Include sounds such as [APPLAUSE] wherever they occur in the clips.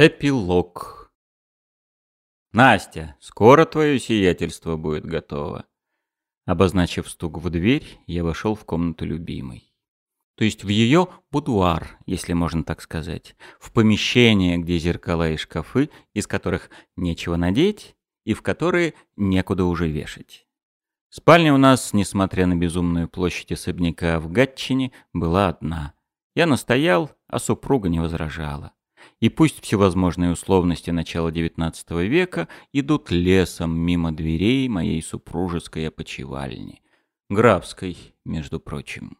Эпилог. «Настя, скоро твое сиятельство будет готово». Обозначив стук в дверь, я вошел в комнату любимой. То есть в ее будуар, если можно так сказать. В помещение, где зеркала и шкафы, из которых нечего надеть, и в которые некуда уже вешать. Спальня у нас, несмотря на безумную площадь особняка в Гатчине, была одна. Я настоял, а супруга не возражала. И пусть всевозможные условности начала XIX века идут лесом мимо дверей моей супружеской опочивальни. Графской, между прочим.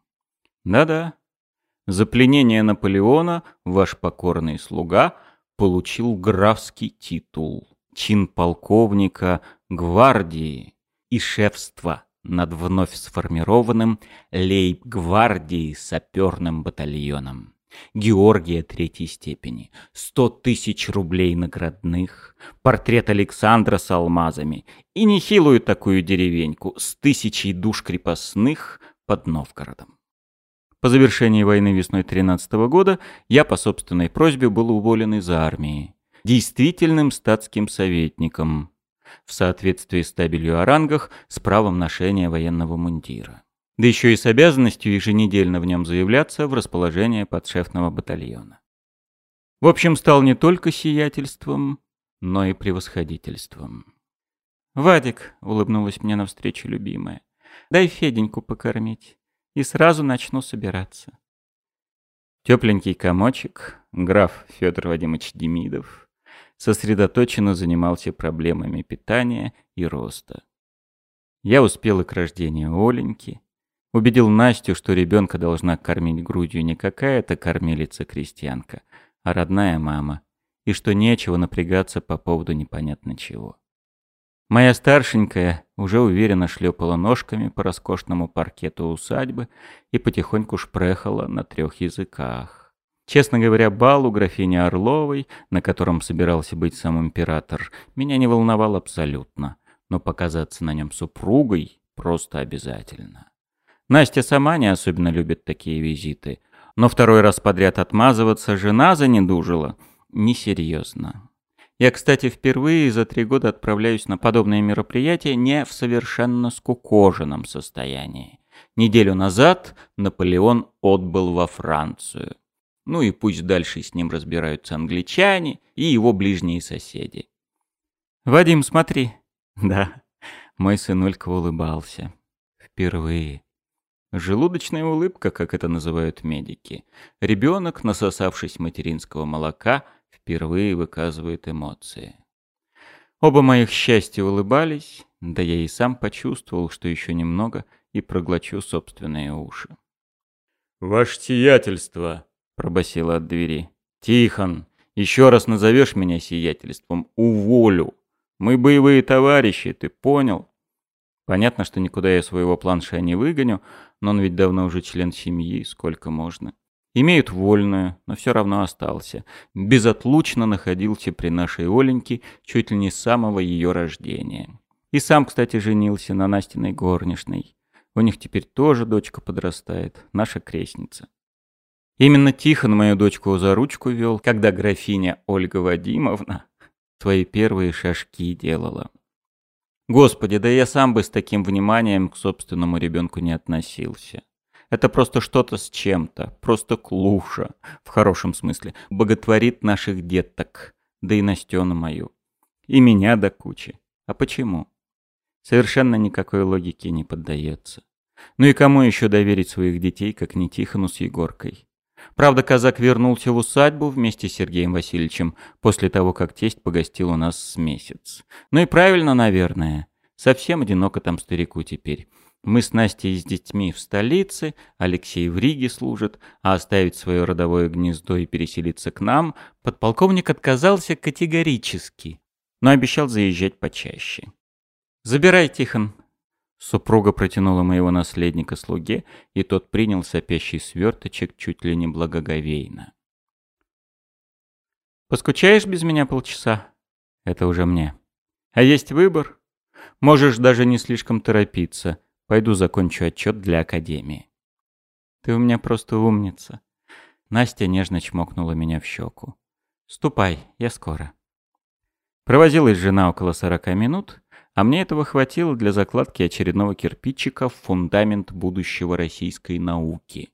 Да-да. За пленение Наполеона ваш покорный слуга получил графский титул, чин полковника гвардии и шефство над вновь сформированным лейб-гвардией саперным батальоном. Георгия третьей степени, сто тысяч рублей наградных, портрет Александра с алмазами. И нехилую такую деревеньку с тысячей душ крепостных под Новгородом. По завершении войны весной 13 -го года я по собственной просьбе был уволен из армии, действительным статским советником, в соответствии с табелью о рангах с правом ношения военного мундира да еще и с обязанностью еженедельно в нем заявляться в расположение подшефного батальона. В общем, стал не только сиятельством, но и превосходительством. «Вадик», — улыбнулась мне навстречу любимая, — «дай Феденьку покормить, и сразу начну собираться». Тепленький комочек, граф Федор Вадимович Демидов, сосредоточенно занимался проблемами питания и роста. Я успел и к рождению Оленьки, Убедил Настю, что ребенка должна кормить грудью не какая-то кормилица-крестьянка, а родная мама, и что нечего напрягаться по поводу непонятно чего. Моя старшенькая уже уверенно шлепала ножками по роскошному паркету усадьбы и потихоньку шпрехала на трех языках. Честно говоря, бал у графини Орловой, на котором собирался быть сам император, меня не волновал абсолютно, но показаться на нем супругой просто обязательно. Настя сама не особенно любит такие визиты. Но второй раз подряд отмазываться жена занедужила. Несерьезно. Я, кстати, впервые за три года отправляюсь на подобные мероприятия не в совершенно скукоженном состоянии. Неделю назад Наполеон отбыл во Францию. Ну и пусть дальше с ним разбираются англичане и его ближние соседи. «Вадим, смотри». [LAUGHS] Да, мой сынулька улыбался. Впервые. Желудочная улыбка, как это называют медики. Ребенок, насосавшись материнского молока, впервые выказывает эмоции. Оба моих счастья улыбались, да я и сам почувствовал, что еще немного и проглочу собственные уши. «Ваше сиятельство!» — пробасило от двери. «Тихон, еще раз назовешь меня сиятельством, уволю! Мы боевые товарищи, ты понял?» Понятно, что никуда я своего планша не выгоню, но он ведь давно уже член семьи, сколько можно. Имеют вольную, но все равно остался. Безотлучно находился при нашей Оленьке чуть ли не с самого ее рождения. И сам, кстати, женился на Настиной горничной. У них теперь тоже дочка подрастает, наша крестница. Именно Тихон мою дочку за ручку вел, когда графиня Ольга Вадимовна свои первые шажки делала. Господи, да я сам бы с таким вниманием к собственному ребенку не относился. Это просто что-то с чем-то, просто клуша, в хорошем смысле, боготворит наших деток, да и Настену мою. И меня до кучи. А почему? Совершенно никакой логике не поддается. Ну и кому еще доверить своих детей, как не Тихону с Егоркой? Правда, казак вернулся в усадьбу вместе с Сергеем Васильевичем после того, как тесть погостил у нас с месяц. Ну и правильно, наверное. Совсем одиноко там старику теперь. Мы с Настей с детьми в столице, Алексей в Риге служит, а оставить свое родовое гнездо и переселиться к нам подполковник отказался категорически, но обещал заезжать почаще. «Забирай, Тихон», Супруга протянула моего наследника слуге, и тот принял сопящий сверточек чуть ли не благоговейно. «Поскучаешь без меня полчаса?» «Это уже мне». «А есть выбор? Можешь даже не слишком торопиться. Пойду закончу отчет для Академии». «Ты у меня просто умница». Настя нежно чмокнула меня в щеку. Ступай, я скоро. Провозилась жена около сорока минут, а мне этого хватило для закладки очередного кирпичика в фундамент будущего российской науки.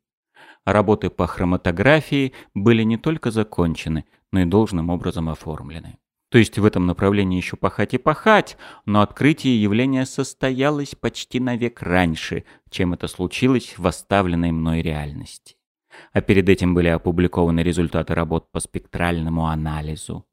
Работы по хроматографии были не только закончены, но и должным образом оформлены. То есть в этом направлении еще пахать и пахать, но открытие явления состоялось почти на век раньше, чем это случилось в оставленной мной реальности. А перед этим были опубликованы результаты работ по спектральному анализу.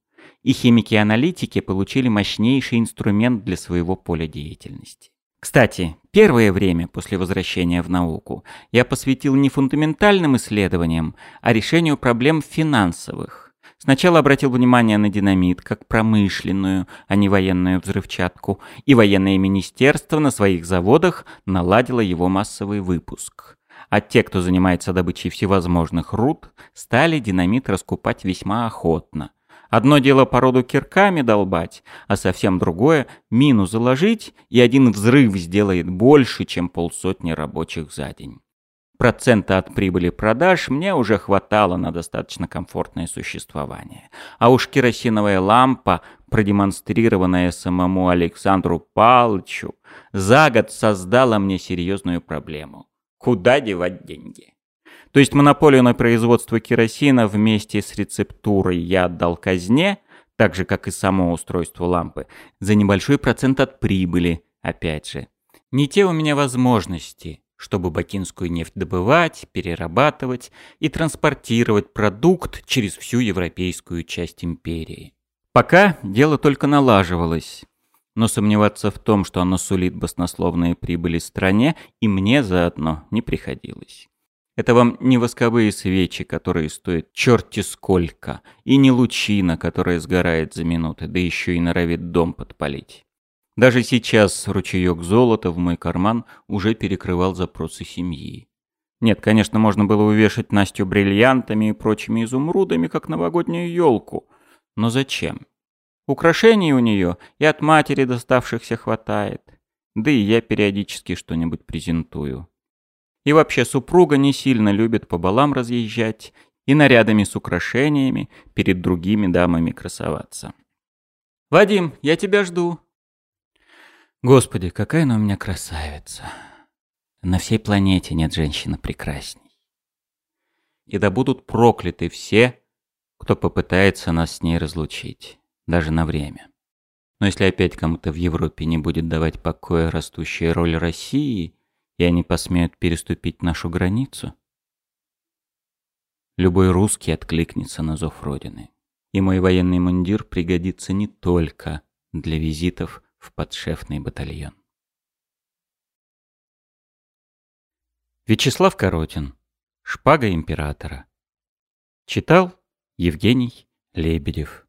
И химики-аналитики получили мощнейший инструмент для своего поля деятельности. Кстати, первое время после возвращения в науку я посвятил не фундаментальным исследованиям, а решению проблем финансовых. Сначала обратил внимание на динамит как промышленную, а не военную взрывчатку, и военное министерство на своих заводах наладило его массовый выпуск. А те, кто занимается добычей всевозможных руд, стали динамит раскупать весьма охотно. Одно дело породу кирками долбать, а совсем другое — мину заложить, и один взрыв сделает больше, чем полсотни рабочих за день. Процента от прибыли продаж мне уже хватало на достаточно комфортное существование. А уж керосиновая лампа, продемонстрированная самому Александру Палычу, за год создала мне серьезную проблему. Куда девать деньги? То есть монополию на производство керосина вместе с рецептурой я отдал казне, так же, как и само устройство лампы, за небольшой процент от прибыли, опять же. Не те у меня возможности, чтобы бакинскую нефть добывать, перерабатывать и транспортировать продукт через всю европейскую часть империи. Пока дело только налаживалось, но сомневаться в том, что оно сулит баснословные прибыли стране, и мне заодно не приходилось. Это вам не восковые свечи, которые стоят черти сколько, и не лучина, которая сгорает за минуты, да еще и норовит дом подпалить. Даже сейчас ручеек золота в мой карман уже перекрывал запросы семьи. Нет, конечно, можно было увешать Настю бриллиантами и прочими изумрудами, как новогоднюю елку. Но зачем? Украшений у нее и от матери доставшихся хватает. Да и я периодически что-нибудь презентую. И вообще супруга не сильно любит по балам разъезжать и нарядами с украшениями перед другими дамами красоваться. «Вадим, я тебя жду», Господи, какая она у меня красавица. На всей планете нет женщины прекрасней. И да будут прокляты все, кто попытается нас с ней разлучить, даже на время. Но если опять кому-то в Европе не будет давать покоя растущая роль России, и они посмеют переступить нашу границу, любой русский откликнется на зов Родины. И мой военный мундир пригодится не только для визитов в подшефный батальон. Вячеслав Коротин. Шпага императора. Читал Евгений Лебедев.